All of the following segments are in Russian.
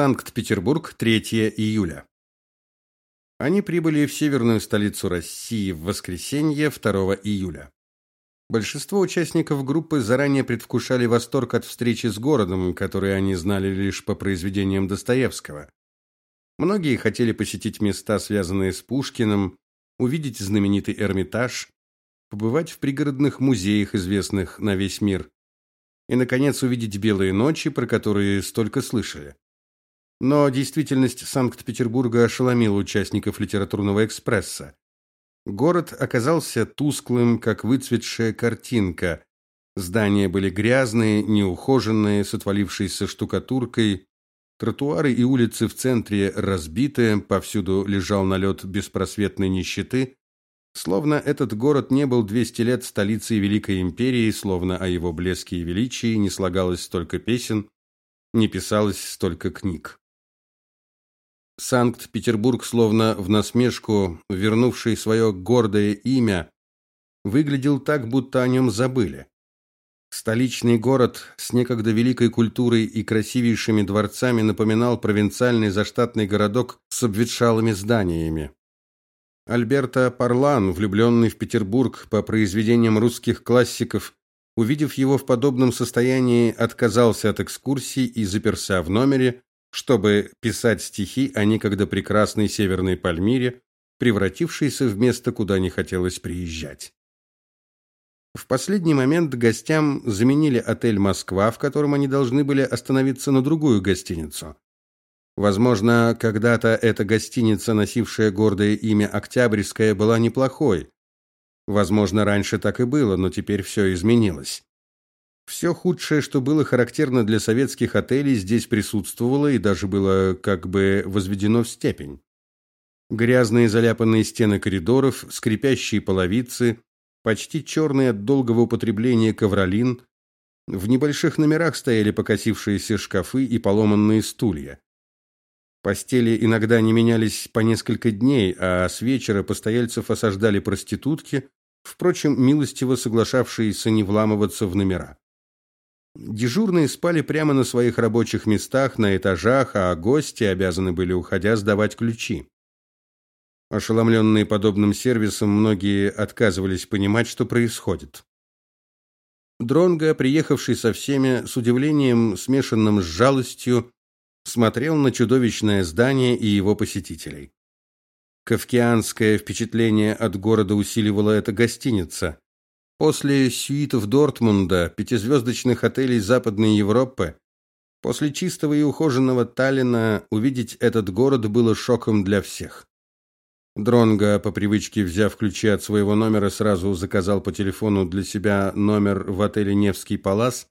Санкт-Петербург, 3 июля. Они прибыли в северную столицу России в воскресенье 2 июля. Большинство участников группы заранее предвкушали восторг от встречи с городом, который они знали лишь по произведениям Достоевского. Многие хотели посетить места, связанные с Пушкиным, увидеть знаменитый Эрмитаж, побывать в пригородных музеях, известных на весь мир, и наконец увидеть белые ночи, про которые столько слышали. Но действительность Санкт-Петербурга ошеломила участников литературного экспресса. Город оказался тусклым, как выцветшая картинка. Здания были грязные, неухоженные, с отвалившейся штукатуркой. Тротуары и улицы в центре разбиты, повсюду лежал налет беспросветной нищеты. Словно этот город не был 200 лет столицей Великой империи, словно о его блеске и величии не слагалось столько песен, не писалось столько книг. Санкт-Петербург, словно в насмешку вернувший свое гордое имя, выглядел так, будто о нем забыли. Столичный город с некогда великой культурой и красивейшими дворцами напоминал провинциальный заштатный городок с обветшалыми зданиями. Альберто Парлан, влюбленный в Петербург по произведениям русских классиков, увидев его в подобном состоянии, отказался от экскурсий и заперся в номере, чтобы писать стихи о некогда прекрасной северной Пальмире, превратившейся в место, куда не хотелось приезжать. В последний момент гостям заменили отель Москва, в котором они должны были остановиться на другую гостиницу. Возможно, когда-то эта гостиница, носившая гордое имя Октябрьская, была неплохой. Возможно, раньше так и было, но теперь все изменилось. Все худшее, что было характерно для советских отелей, здесь присутствовало и даже было как бы возведено в степень. Грязные заляпанные стены коридоров, скрипящие половицы, почти черный от долгого употребления ковролин. В небольших номерах стояли покосившиеся шкафы и поломанные стулья. Постели иногда не менялись по несколько дней, а с вечера постояльцев осаждали проститутки, впрочем, милостиво соглашавшиеся не вламываться в номера. Дежурные спали прямо на своих рабочих местах на этажах, а гости обязаны были, уходя, сдавать ключи. Ошеломленные подобным сервисом, многие отказывались понимать, что происходит. Дронго, приехавший со всеми, с удивлением, смешанным с жалостью, смотрел на чудовищное здание и его посетителей. Кавкианское впечатление от города усиливала эта гостиница. После сюитов Дортмунда, пятизвездочных отелей Западной Европы, после чистого и ухоженного Таллина увидеть этот город было шоком для всех. Дронго, по привычке взяв ключи от своего номера, сразу заказал по телефону для себя номер в отеле Невский Палас,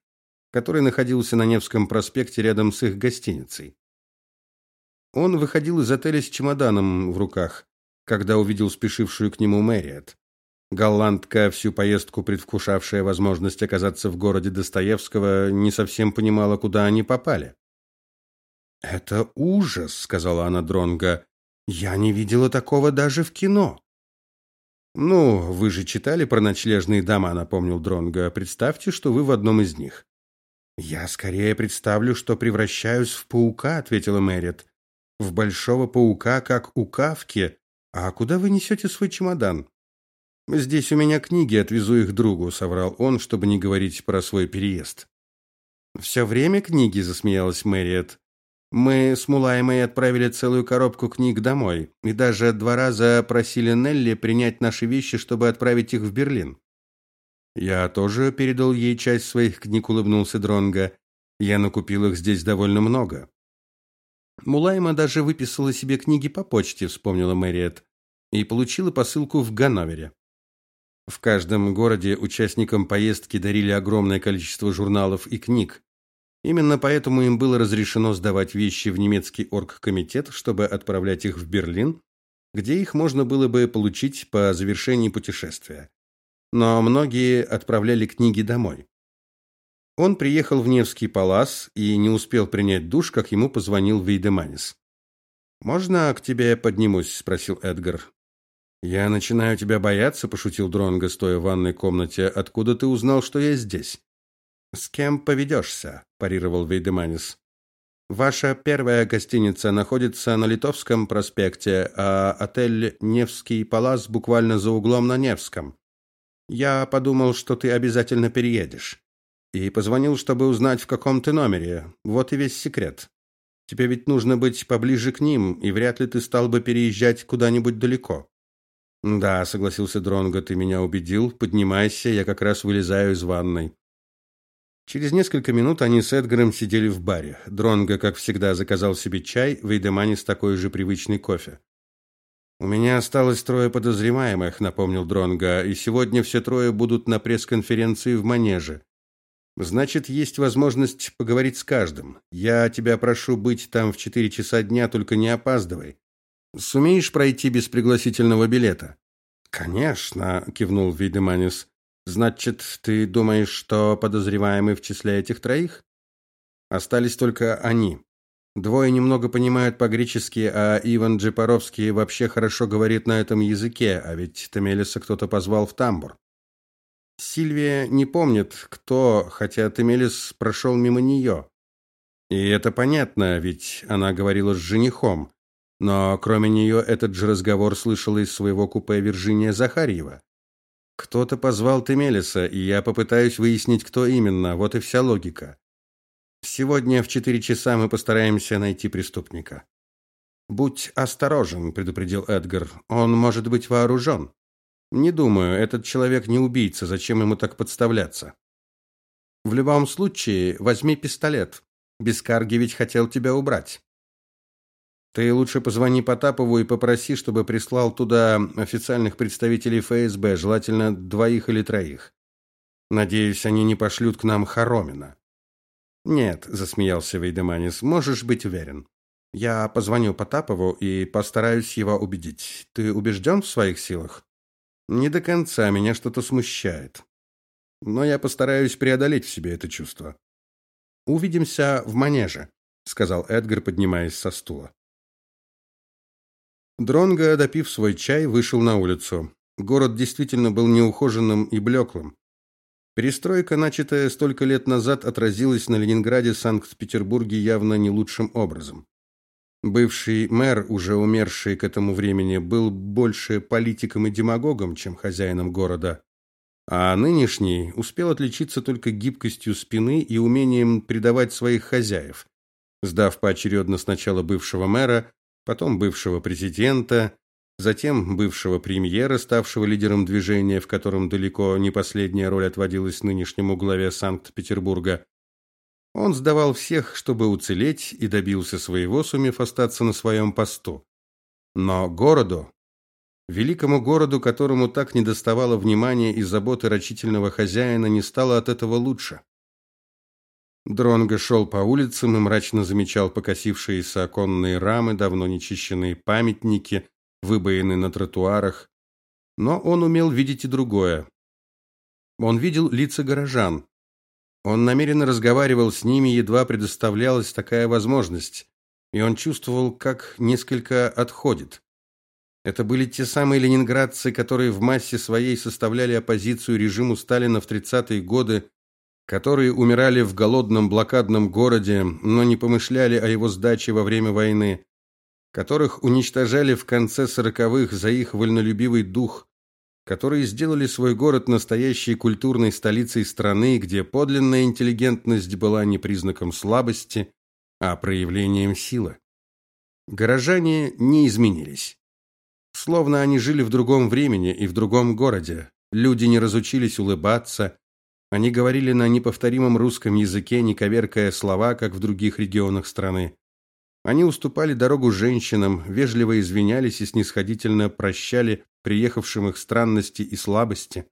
который находился на Невском проспекте рядом с их гостиницей. Он выходил из отеля с чемоданом в руках, когда увидел спешившую к нему Мэриет. Голландка, всю поездку предвкушавшая возможность оказаться в городе Достоевского, не совсем понимала, куда они попали. "Это ужас", сказала она Дронга. "Я не видела такого даже в кино". "Ну, вы же читали про ночлежные дома", напомнил Дронга. "Представьте, что вы в одном из них". "Я скорее представлю, что превращаюсь в паука", ответила Мэрит. "В большого паука, как у Кавки. А куда вы несете свой чемодан?" Здесь у меня книги, отвезу их другу, соврал он, чтобы не говорить про свой переезд. «Все время книги, засмеялась Мэриет. Мы с Мулаймой отправили целую коробку книг домой и даже два раза просили Нелли принять наши вещи, чтобы отправить их в Берлин. Я тоже передал ей часть своих книг, улыбнулся Дронга. Я накупил их здесь довольно много. Мулайма даже выписала себе книги по почте, вспомнила Мэриет, и получила посылку в Ганновере. В каждом городе участникам поездки дарили огромное количество журналов и книг. Именно поэтому им было разрешено сдавать вещи в немецкий оргкомитет, чтобы отправлять их в Берлин, где их можно было бы получить по завершении путешествия. Но многие отправляли книги домой. Он приехал в Невский палас и не успел принять душ, как ему позвонил Вейдеманис. "Можно к тебе поднимусь?" спросил Эдгар. Я начинаю тебя бояться, пошутил Дронго, стоя в ванной комнате. Откуда ты узнал, что я здесь? С кем поведешься?» – парировал Вейдеманис. Ваша первая гостиница находится на Литовском проспекте, а отель Невский палас буквально за углом на Невском. Я подумал, что ты обязательно переедешь. И позвонил, чтобы узнать, в каком ты номере. Вот и весь секрет. Тебе ведь нужно быть поближе к ним, и вряд ли ты стал бы переезжать куда-нибудь далеко. Да, согласился Дронго, ты меня убедил. Поднимайся, я как раз вылезаю из ванной. Через несколько минут они с Эдгаром сидели в баре. Дронго, как всегда, заказал себе чай, Вейдеманис такой же привычный кофе. У меня осталось трое подозреваемых, напомнил Дронго, и сегодня все трое будут на пресс-конференции в Манеже. Значит, есть возможность поговорить с каждым. Я тебя прошу быть там в четыре часа дня, только не опаздывай. Сумеешь пройти без пригласительного билета? Конечно, кивнул Вейдеманис. Значит, ты думаешь, что подозреваемый в числе этих троих? Остались только они. Двое немного понимают по-гречески, а Иван Джипаровский вообще хорошо говорит на этом языке, а ведь Темелиса кто-то позвал в тамбур. Сильвия не помнит, кто, хотя Темелис прошел мимо нее. И это понятно, ведь она говорила с женихом. Но кроме нее этот же разговор слышала из своего купе Виржиния Захарьева. Кто-то позвал Темелиса, и я попытаюсь выяснить, кто именно. Вот и вся логика. Сегодня в четыре часа мы постараемся найти преступника. Будь осторожен, предупредил Эдгар. Он может быть вооружен. Не думаю, этот человек не убийца, зачем ему так подставляться? В любом случае, возьми пистолет. Бескарги ведь хотел тебя убрать. Ты лучше позвони Потапову и попроси, чтобы прислал туда официальных представителей ФСБ, желательно двоих или троих. Надеюсь, они не пошлют к нам Хоромина. Нет, засмеялся Вейдеманис. Можешь быть уверен. Я позвоню Потапову и постараюсь его убедить. Ты убежден в своих силах? Не до конца, меня что-то смущает. Но я постараюсь преодолеть в себе это чувство. Увидимся в манеже, сказал Эдгар, поднимаясь со стула. Дронго, допив свой чай, вышел на улицу. Город действительно был неухоженным и блеклым. Перестройка, начатая столько лет назад, отразилась на Ленинграде, Санкт-Петербурге явно не лучшим образом. Бывший мэр, уже умерший к этому времени, был больше политиком и демагогом, чем хозяином города, а нынешний успел отличиться только гибкостью спины и умением предавать своих хозяев, сдав поочередно сначала бывшего мэра, потом бывшего президента, затем бывшего премьера, ставшего лидером движения, в котором далеко не последняя роль отводилась нынешнему главе Санкт-Петербурга. Он сдавал всех, чтобы уцелеть, и добился своего, сумев остаться на своем посту. Но городу, великому городу, которому так недоставало внимания и заботы рачительного хозяина, не стало от этого лучше. Дронго шел по улицам и мрачно замечал покосившиеся оконные рамы, давно нечищенные памятники, выбоины на тротуарах. Но он умел видеть и другое. Он видел лица горожан. Он намеренно разговаривал с ними, едва предоставлялась такая возможность, и он чувствовал, как несколько отходит. Это были те самые ленинградцы, которые в массе своей составляли оппозицию режиму Сталина в 30-е годы которые умирали в голодном блокадном городе, но не помышляли о его сдаче во время войны, которых уничтожали в конце сороковых за их вольнолюбивый дух, которые сделали свой город настоящей культурной столицей страны, где подлинная интеллигентность была не признаком слабости, а проявлением силы. Горожане не изменились. Словно они жили в другом времени и в другом городе. Люди не разучились улыбаться, они говорили на неповторимом русском языке, не коверкая слова, как в других регионах страны. Они уступали дорогу женщинам, вежливо извинялись и снисходительно прощали приехавшим их странности и слабости.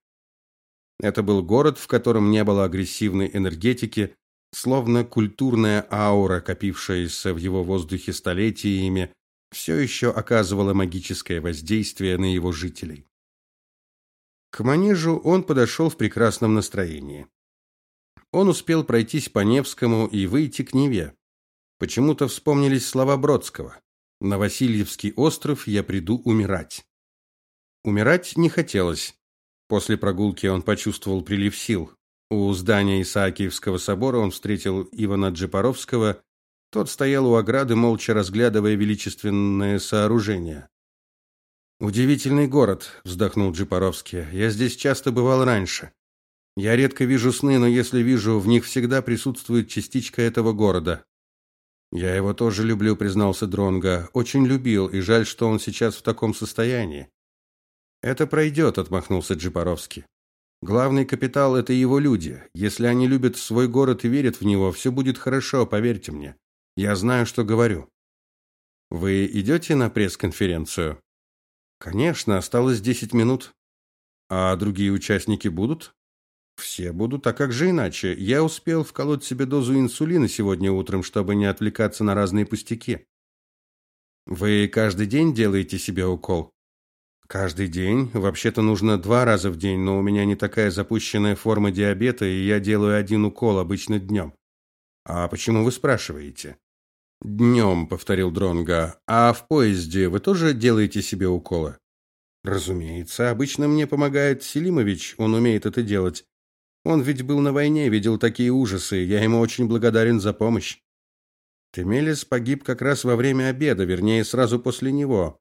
Это был город, в котором не было агрессивной энергетики, словно культурная аура, копившаяся в его воздухе столетиями, все еще оказывала магическое воздействие на его жителей. К манежу он подошел в прекрасном настроении. Он успел пройтись по Невскому и выйти к Неве. Почему-то вспомнились слова Бродского: "На Васильевский остров я приду умирать". Умирать не хотелось. После прогулки он почувствовал прилив сил. У здания Исаакиевского собора он встретил Ивана Джипаровского. Тот стоял у ограды, молча разглядывая величественное сооружение. Удивительный город, вздохнул Джипаровский. Я здесь часто бывал раньше. Я редко вижу сны, но если вижу, в них всегда присутствует частичка этого города. Я его тоже люблю, признался Дронга. Очень любил, и жаль, что он сейчас в таком состоянии. Это пройдет», — отмахнулся Джипаровский. Главный капитал это его люди. Если они любят свой город и верят в него, все будет хорошо, поверьте мне. Я знаю, что говорю. Вы идете на пресс-конференцию? Конечно, осталось десять минут. А другие участники будут? Все будут, а как же иначе? Я успел вколоть себе дозу инсулина сегодня утром, чтобы не отвлекаться на разные пустяки. Вы каждый день делаете себе укол? Каждый день. Вообще-то нужно два раза в день, но у меня не такая запущенная форма диабета, и я делаю один укол обычно днем. А почему вы спрашиваете? «Днем», — повторил Дронга. А в поезде вы тоже делаете себе уколы? Разумеется, обычно мне помогает Селимович, он умеет это делать. Он ведь был на войне, видел такие ужасы. Я ему очень благодарен за помощь. Темелис погиб как раз во время обеда, вернее, сразу после него.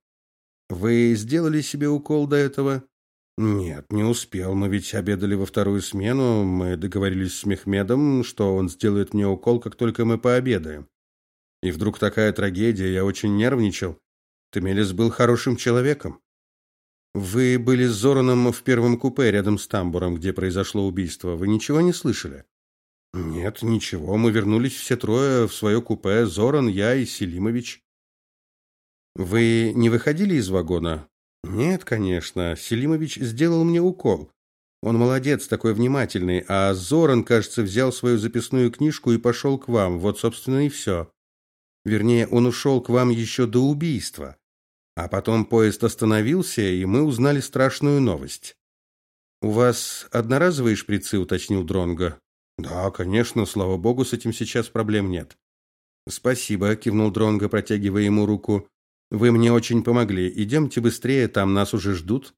Вы сделали себе укол до этого? Нет, не успел. Мы ведь обедали во вторую смену. Мы договорились с Мехмедом, что он сделает мне укол, как только мы пообедаем. И вдруг такая трагедия, я очень нервничал. Темелис был хорошим человеком. Вы были с Зораном в первом купе рядом с тамбуром, где произошло убийство. Вы ничего не слышали? Нет, ничего. Мы вернулись все трое в свое купе: Зоран, я и Селимович. Вы не выходили из вагона? Нет, конечно. Селимович сделал мне укол. Он молодец, такой внимательный, а Зоран, кажется, взял свою записную книжку и пошел к вам. Вот, собственно, и все. Вернее, он ушел к вам еще до убийства. А потом поезд остановился, и мы узнали страшную новость. У вас одноразовые шприцы, уточнил Дронга. Да, конечно, слава богу, с этим сейчас проблем нет. Спасибо, кивнул Дронга, протягивая ему руку. Вы мне очень помогли. Идемте быстрее, там нас уже ждут.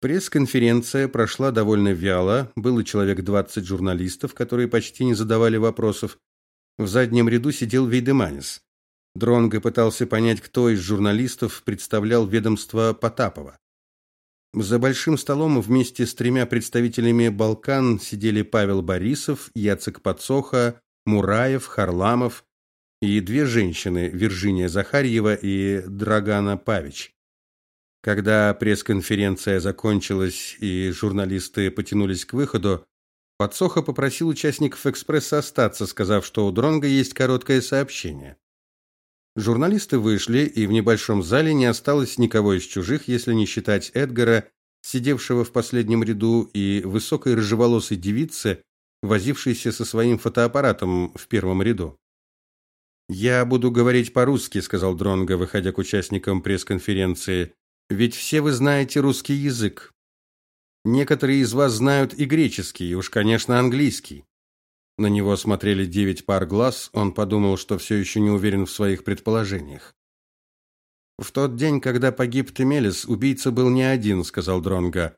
Пресс-конференция прошла довольно вяло. Было человек двадцать журналистов, которые почти не задавали вопросов. В заднем ряду сидел Вейдеманис. Дронго пытался понять, кто из журналистов представлял ведомство Потапова. За большим столом вместе с тремя представителями Балкан сидели Павел Борисов, Яцек Подсоха, Мураев, Харламов и две женщины, Виржиния Захарьева и Драгана Павич. Когда пресс-конференция закончилась и журналисты потянулись к выходу, Подсоха попросил участников экспресса остаться, сказав, что у Дронга есть короткое сообщение. Журналисты вышли, и в небольшом зале не осталось никого из чужих, если не считать Эдгара, сидевшего в последнем ряду, и высокой рыжеволосой девицы, возившейся со своим фотоаппаратом в первом ряду. Я буду говорить по-русски, сказал Дронга, выходя к участникам пресс-конференции. Ведь все вы знаете русский язык. Некоторые из вас знают и греческий, и уж, конечно, английский. На него смотрели девять пар глаз, он подумал, что все еще не уверен в своих предположениях. В тот день, когда погиб Темелис, убийца был не один, сказал Дронга.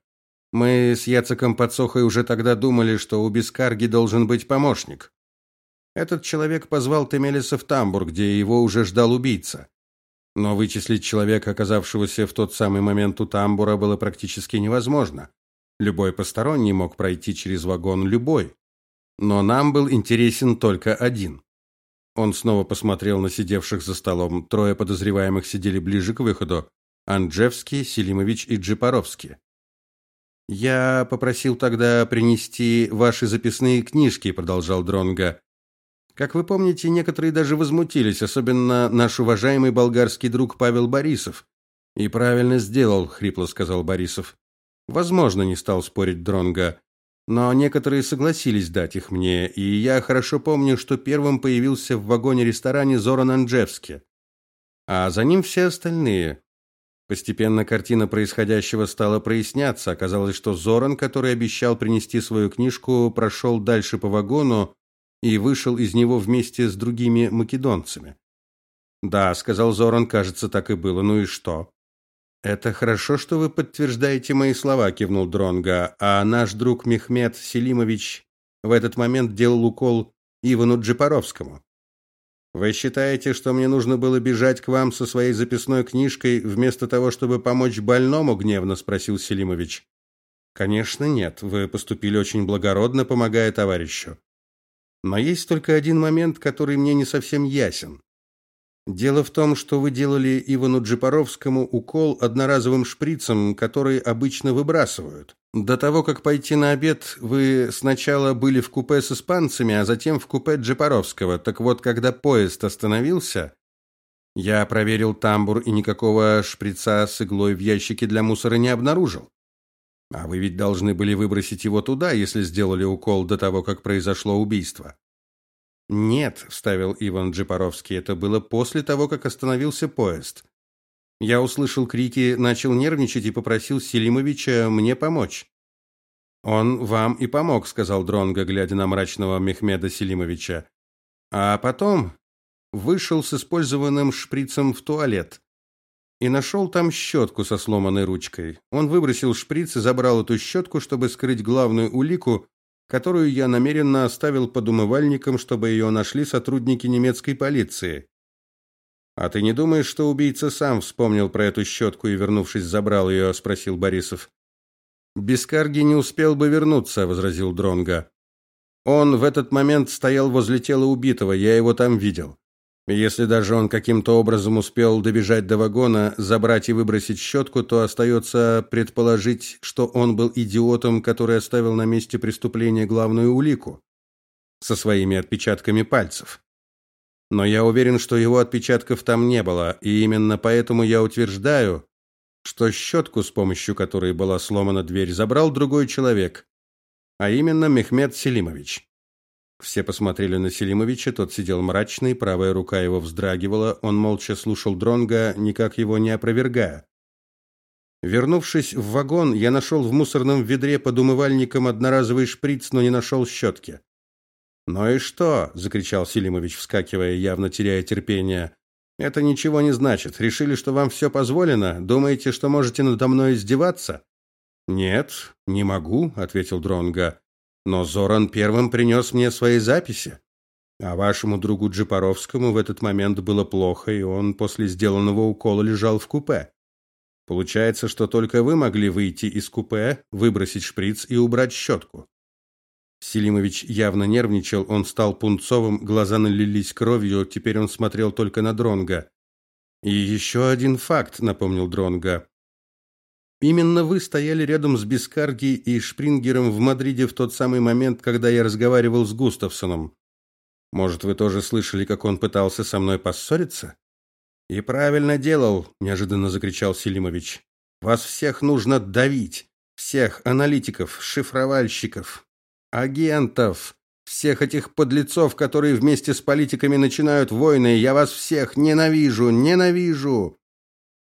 Мы с Яцеком Подсохой уже тогда думали, что у Бескарги должен быть помощник. Этот человек позвал Темелиса в тамбур, где его уже ждал убийца. Но вычислить человека, оказавшегося в тот самый момент у тамбура, было практически невозможно. Любой посторонний мог пройти через вагон любой. Но нам был интересен только один. Он снова посмотрел на сидевших за столом. Трое подозреваемых сидели ближе к выходу: Анджевский, Селимович и Джипаровский. Я попросил тогда принести ваши записные книжки, продолжал Дронга. Как вы помните, некоторые даже возмутились, особенно наш уважаемый болгарский друг Павел Борисов. И правильно сделал, хрипло сказал Борисов. Возможно, не стал спорить Дронга но некоторые согласились дать их мне, и я хорошо помню, что первым появился в вагоне-ресторане Зоран Анджевский, а за ним все остальные. Постепенно картина происходящего стала проясняться. Оказалось, что Зоран, который обещал принести свою книжку, прошел дальше по вагону и вышел из него вместе с другими македонцами. "Да", сказал Зоран, "кажется, так и было. Ну и что?" Это хорошо, что вы подтверждаете мои слова, кивнул Дронга. А наш друг Мехмед Селимович в этот момент делал укол Ивану Джипаровскому. Вы считаете, что мне нужно было бежать к вам со своей записной книжкой вместо того, чтобы помочь больному, гневно спросил Селимович. Конечно, нет. Вы поступили очень благородно, помогая товарищу. Но есть только один момент, который мне не совсем ясен. Дело в том, что вы делали Ивану Джипаровскому укол одноразовым шприцем, который обычно выбрасывают. До того, как пойти на обед, вы сначала были в купе с испанцами, а затем в купе Джипаровского. Так вот, когда поезд остановился, я проверил тамбур и никакого шприца с иглой в ящике для мусора не обнаружил. А вы ведь должны были выбросить его туда, если сделали укол до того, как произошло убийство. Нет, вставил Иван Джипаровский. Это было после того, как остановился поезд. Я услышал крики, начал нервничать и попросил Селимовича мне помочь. Он вам и помог, сказал Дронга, глядя на мрачного Мехмеда Селимовича. А потом вышел с использованным шприцем в туалет и нашел там щетку со сломанной ручкой. Он выбросил шприц и забрал эту щетку, чтобы скрыть главную улику, которую я намеренно оставил под умывальником, чтобы ее нашли сотрудники немецкой полиции. А ты не думаешь, что убийца сам вспомнил про эту щетку и вернувшись забрал ее?» – спросил Борисов. Бескарги не успел бы вернуться, возразил Дронга. Он в этот момент стоял возле тела убитого, я его там видел. Если даже он каким-то образом успел добежать до вагона, забрать и выбросить щетку, то остается предположить, что он был идиотом, который оставил на месте преступления главную улику со своими отпечатками пальцев. Но я уверен, что его отпечатков там не было, и именно поэтому я утверждаю, что щетку, с помощью которой была сломана дверь, забрал другой человек, а именно Мехмед Селимович. Все посмотрели на Селимовича, тот сидел мрачный, правая рука его вздрагивала, он молча слушал Дронга, никак его не опровергая. Вернувшись в вагон, я нашел в мусорном ведре под умывальником одноразовый шприц, но не нашел щетки. "Ну и что?" закричал Селимович, вскакивая, явно теряя терпение. "Это ничего не значит. Решили, что вам все позволено? Думаете, что можете надо мной издеваться?" "Нет, не могу", ответил Дронга. Но Зоран первым принес мне свои записи. А вашему другу Джипаровскому в этот момент было плохо, и он после сделанного укола лежал в купе. Получается, что только вы могли выйти из купе, выбросить шприц и убрать щетку. Селимович явно нервничал, он стал пунцовым, глаза налились кровью, теперь он смотрел только на Дронга. И еще один факт, напомнил Дронга. Именно вы стояли рядом с Бескарги и Шпрингером в Мадриде в тот самый момент, когда я разговаривал с Густавсоном. Может, вы тоже слышали, как он пытался со мной поссориться? И правильно делал, неожиданно закричал Селимович. Вас всех нужно давить, всех аналитиков, шифровальщиков, агентов, всех этих подлецов, которые вместе с политиками начинают войны. Я вас всех ненавижу, ненавижу.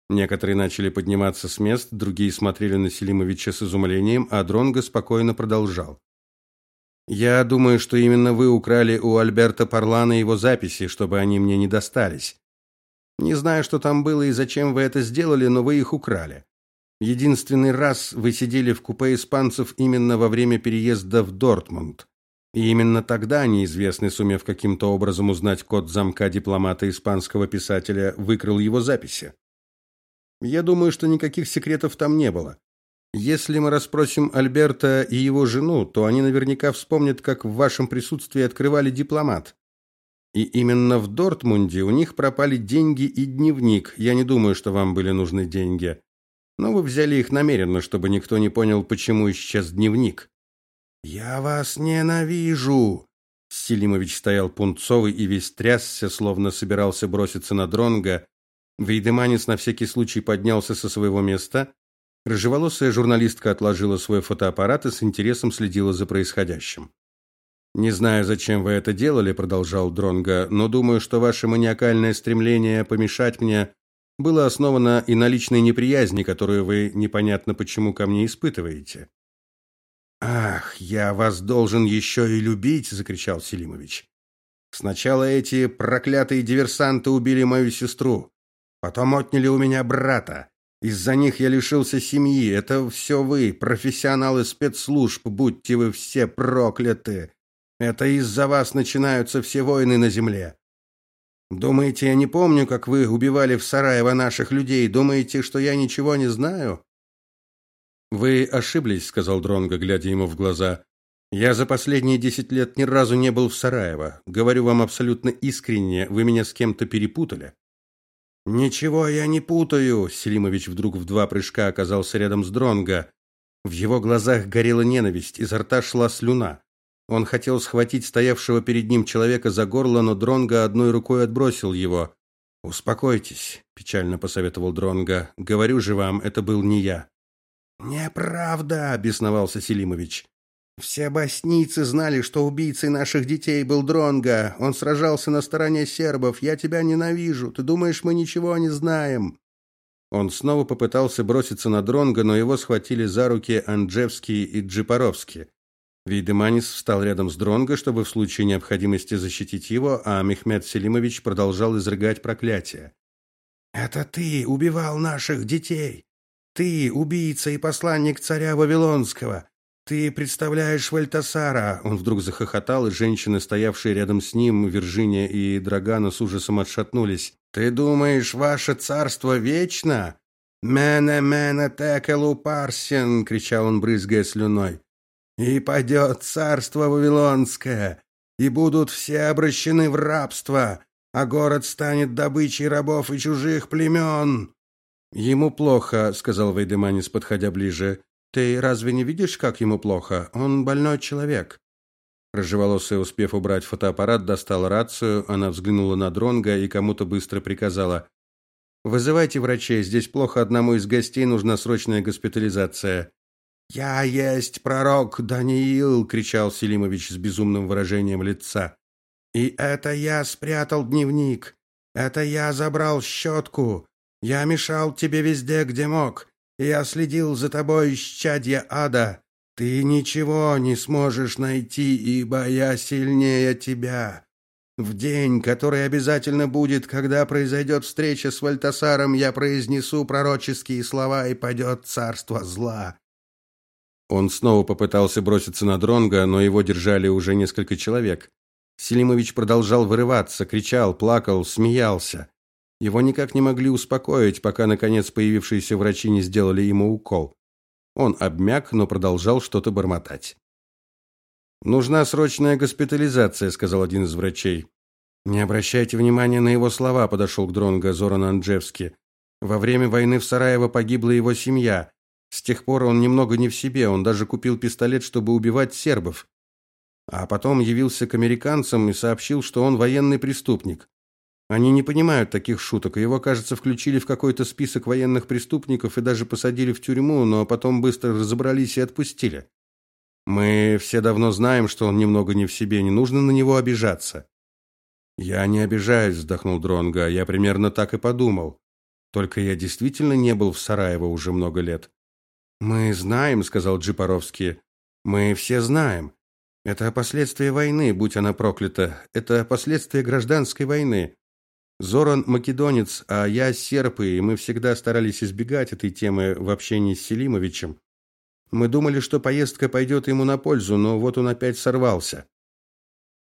Некоторые начали подниматься с мест, другие смотрели на Селимовича с изумлением, а Дронго спокойно продолжал. Я думаю, что именно вы украли у Альберта Парлана его записи, чтобы они мне не достались. Не знаю, что там было и зачем вы это сделали, но вы их украли. Единственный раз вы сидели в купе испанцев именно во время переезда в Дортмунд. И именно тогда неизвестный, сумев каким-то образом узнать код замка дипломата испанского писателя, выкрал его записи. Я думаю, что никаких секретов там не было. Если мы расспросим Альберта и его жену, то они наверняка вспомнят, как в вашем присутствии открывали дипломат. И именно в Дортмунде у них пропали деньги и дневник. Я не думаю, что вам были нужны деньги. Но вы взяли их намеренно, чтобы никто не понял, почему исчез дневник. Я вас ненавижу. Селимович стоял пунцовый и весь трясся, словно собирался броситься на Дронга, Вейдеманис на всякий случай поднялся со своего места. Рыжеволосая журналистка отложила свой фотоаппарат и с интересом следила за происходящим. Не знаю, зачем вы это делали, продолжал Дронга, но думаю, что ваше маниакальное стремление помешать мне было основано и на личной неприязни, которую вы непонятно почему ко мне испытываете. Ах, я вас должен еще и любить, закричал Селимович. Сначала эти проклятые диверсанты убили мою сестру. Потом отняли у меня брата. Из-за них я лишился семьи. Это все вы, профессионалы спецслужб, будьте вы все прокляты. Это из-за вас начинаются все войны на земле. Думаете, я не помню, как вы убивали в Сараево наших людей? Думаете, что я ничего не знаю? Вы ошиблись, сказал Дронго, глядя ему в глаза. Я за последние десять лет ни разу не был в Сараево. Говорю вам абсолютно искренне, вы меня с кем-то перепутали. Ничего я не путаю. Селимович вдруг в два прыжка оказался рядом с Дронго. В его глазах горела ненависть, изо рта шла слюна. Он хотел схватить стоявшего перед ним человека за горло, но Дронго одной рукой отбросил его. Успокойтесь, печально посоветовал Дронго. Говорю же вам, это был не я. Неправда, бесновался Селимович. Все боснийцы знали, что убийцей наших детей был Дронга. Он сражался на стороне сербов. Я тебя ненавижу. Ты думаешь, мы ничего не знаем? Он снова попытался броситься на Дронга, но его схватили за руки Анджевский и Джипаровский. Вейдеманис встал рядом с Дронго, чтобы в случае необходимости защитить его, а Мехмед Селимович продолжал изрыгать проклятия. Это ты убивал наших детей. Ты убийца и посланник царя Вавилонского. Ты представляешь Вальтасара? Он вдруг захохотал, и женщины, стоявшие рядом с ним, Виржиния и Драгана с ужасом отшатнулись. Ты думаешь, ваше царство вечно? Мене мене текелу парсен, кричал он, брызгая слюной. И падет царство вавилонское, и будут все обращены в рабство, а город станет добычей рабов и чужих племен. Ему плохо, сказал Вейдеманис, подходя ближе. Ты разве не видишь, как ему плохо? Он больной человек. Рыжеволосая, успев убрать фотоаппарат, достала рацию, она взглянула на Дронга и кому-то быстро приказала: "Вызывайте врачей, здесь плохо одному из гостей, нужна срочная госпитализация". "Я есть пророк Даниил", кричал Селимович с безумным выражением лица. "И это я спрятал дневник. Это я забрал щетку. Я мешал тебе везде, где мог. Я следил за тобой, исчадье ада. Ты ничего не сможешь найти, ибо я сильнее тебя. В день, который обязательно будет, когда произойдет встреча с Вальтасаром, я произнесу пророческие слова, и падет царство зла. Он снова попытался броситься на Дронга, но его держали уже несколько человек. Селимович продолжал вырываться, кричал, плакал, смеялся. Его никак не могли успокоить, пока наконец появившиеся врачи не сделали ему укол. Он обмяк, но продолжал что-то бормотать. Нужна срочная госпитализация, сказал один из врачей. Не обращайте внимания на его слова, подошел к Дронго Зоран Анджевский. Во время войны в Сараево погибла его семья. С тех пор он немного не в себе, он даже купил пистолет, чтобы убивать сербов. А потом явился к американцам и сообщил, что он военный преступник. Они не понимают таких шуток, его, кажется, включили в какой-то список военных преступников и даже посадили в тюрьму, но потом быстро разобрались и отпустили. Мы все давно знаем, что он немного не в себе, не нужно на него обижаться. Я не обижаюсь, вздохнул Дронга. Я примерно так и подумал. Только я действительно не был в Сараево уже много лет. Мы знаем, сказал Джипаровский. Мы все знаем. Это последствия войны, будь она проклята. Это последствия гражданской войны. Зоран македонец, а я серб, и мы всегда старались избегать этой темы в общении с Селимовичем. Мы думали, что поездка пойдет ему на пользу, но вот он опять сорвался.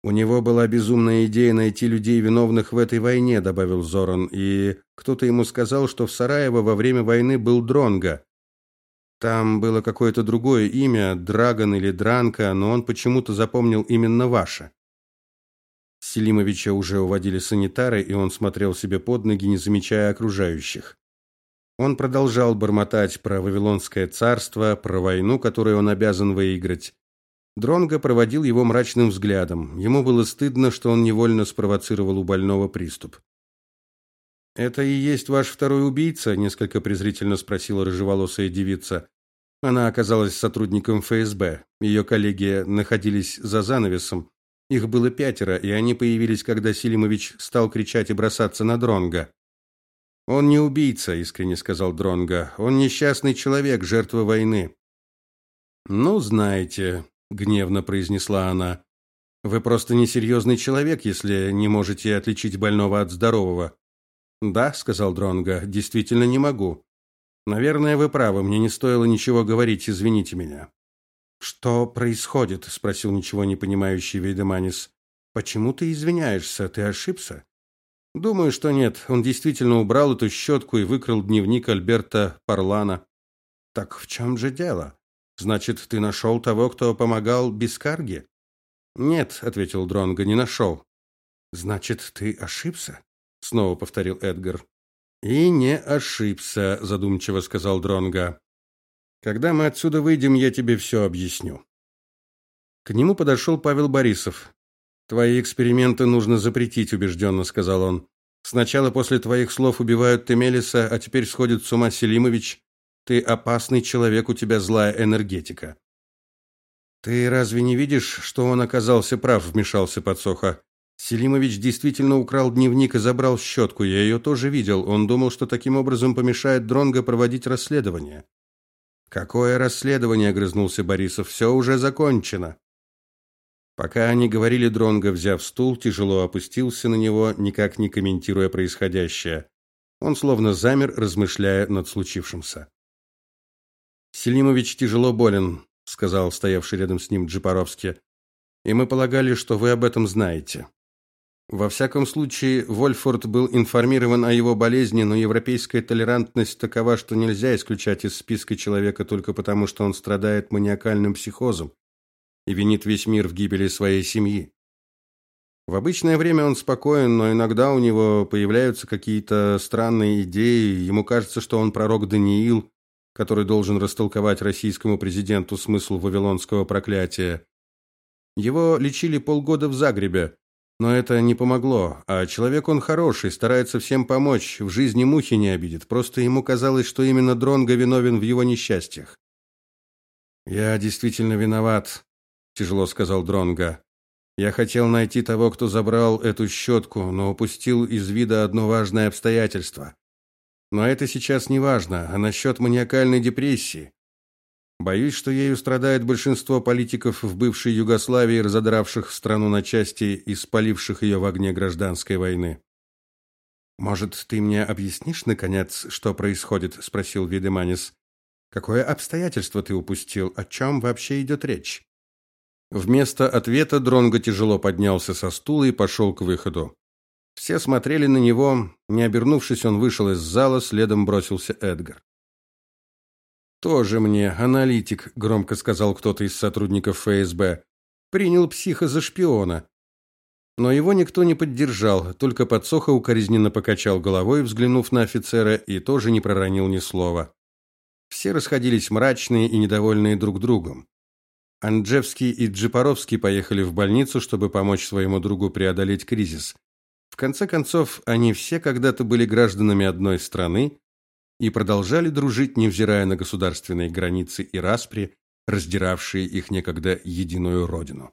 У него была безумная идея найти людей виновных в этой войне, добавил Зоран, и кто-то ему сказал, что в Сараево во время войны был Дронга. Там было какое-то другое имя, Драгон или Дранка, но он почему-то запомнил именно ваше. Селимовича уже уводили санитары, и он смотрел себе под ноги, не замечая окружающих. Он продолжал бормотать про Вавилонское царство, про войну, которую он обязан выиграть. Дронго проводил его мрачным взглядом. Ему было стыдно, что он невольно спровоцировал у больного приступ. Это и есть ваш второй убийца, несколько презрительно спросила рыжеволосая девица. Она оказалась сотрудником ФСБ. Ее коллеги находились за занавесом. Их было пятеро, и они появились, когда Силимович стал кричать и бросаться на Дронга. Он не убийца, искренне сказал Дронга. Он несчастный человек, жертва войны. Ну, знаете, гневно произнесла она. Вы просто несерьезный человек, если не можете отличить больного от здорового. Да, сказал Дронга. Действительно не могу. Наверное, вы правы, мне не стоило ничего говорить, извините меня. Что происходит? спросил ничего не понимающий Вейдеманис. Почему ты извиняешься? Ты ошибся? Думаю, что нет. Он действительно убрал эту щетку и выкрал дневник Альберта Парлана. Так в чем же дело? Значит, ты нашел того, кто помогал Бискарге? Нет, ответил Дронго, не нашел. Значит, ты ошибся? снова повторил Эдгар. И не ошибся, задумчиво сказал Дронго. Когда мы отсюда выйдем, я тебе все объясню. К нему подошел Павел Борисов. Твои эксперименты нужно запретить, убежденно сказал он. Сначала после твоих слов убивают Темелиса, а теперь сходит с ума Селимович. Ты опасный человек, у тебя злая энергетика. Ты разве не видишь, что он оказался прав, вмешался Подсоха. Селимович действительно украл дневник и забрал щетку. Я ее тоже видел. Он думал, что таким образом помешает Дронго проводить расследование. Какое расследование, огрызнулся Борисов. Все уже закончено. Пока они говорили, Дронго, взяв стул, тяжело опустился на него, никак не комментируя происходящее. Он словно замер, размышляя над случившимся. Селимович тяжело болен, сказал стоявший рядом с ним Джипаровский. И мы полагали, что вы об этом знаете. Во всяком случае, Вольфорд был информирован о его болезни, но европейская толерантность такова, что нельзя исключать из списка человека только потому, что он страдает маниакальным психозом и винит весь мир в гибели своей семьи. В обычное время он спокоен, но иногда у него появляются какие-то странные идеи, ему кажется, что он пророк Даниил, который должен растолковать российскому президенту смысл вавилонского проклятия. Его лечили полгода в Загребе, но это не помогло. А человек он хороший, старается всем помочь, в жизни мухи не обидит. Просто ему казалось, что именно Дронго виновен в его несчастьях. Я действительно виноват, тяжело сказал Дронго. Я хотел найти того, кто забрал эту щетку, но упустил из вида одно важное обстоятельство. Но это сейчас не важно, а насчет маниакальной депрессии. Боюсь, что ею страдает большинство политиков в бывшей Югославии, разодравших страну на части и спаливших ее в огне гражданской войны. Может, ты мне объяснишь наконец, что происходит, спросил Видеманис. Какое обстоятельство ты упустил? О чем вообще идет речь? Вместо ответа Дронго тяжело поднялся со стула и пошел к выходу. Все смотрели на него. Не обернувшись, он вышел из зала, следом бросился Эдгар. Тоже мне аналитик, громко сказал кто-то из сотрудников ФСБ. Принял психа за шпиона. Но его никто не поддержал, только Подсоха укоризненно покачал головой, взглянув на офицера, и тоже не проронил ни слова. Все расходились мрачные и недовольные друг другом. Анджевский и Джипаровский поехали в больницу, чтобы помочь своему другу преодолеть кризис. В конце концов, они все когда-то были гражданами одной страны и продолжали дружить, невзирая на государственные границы и распри, раздиравшие их некогда единую родину.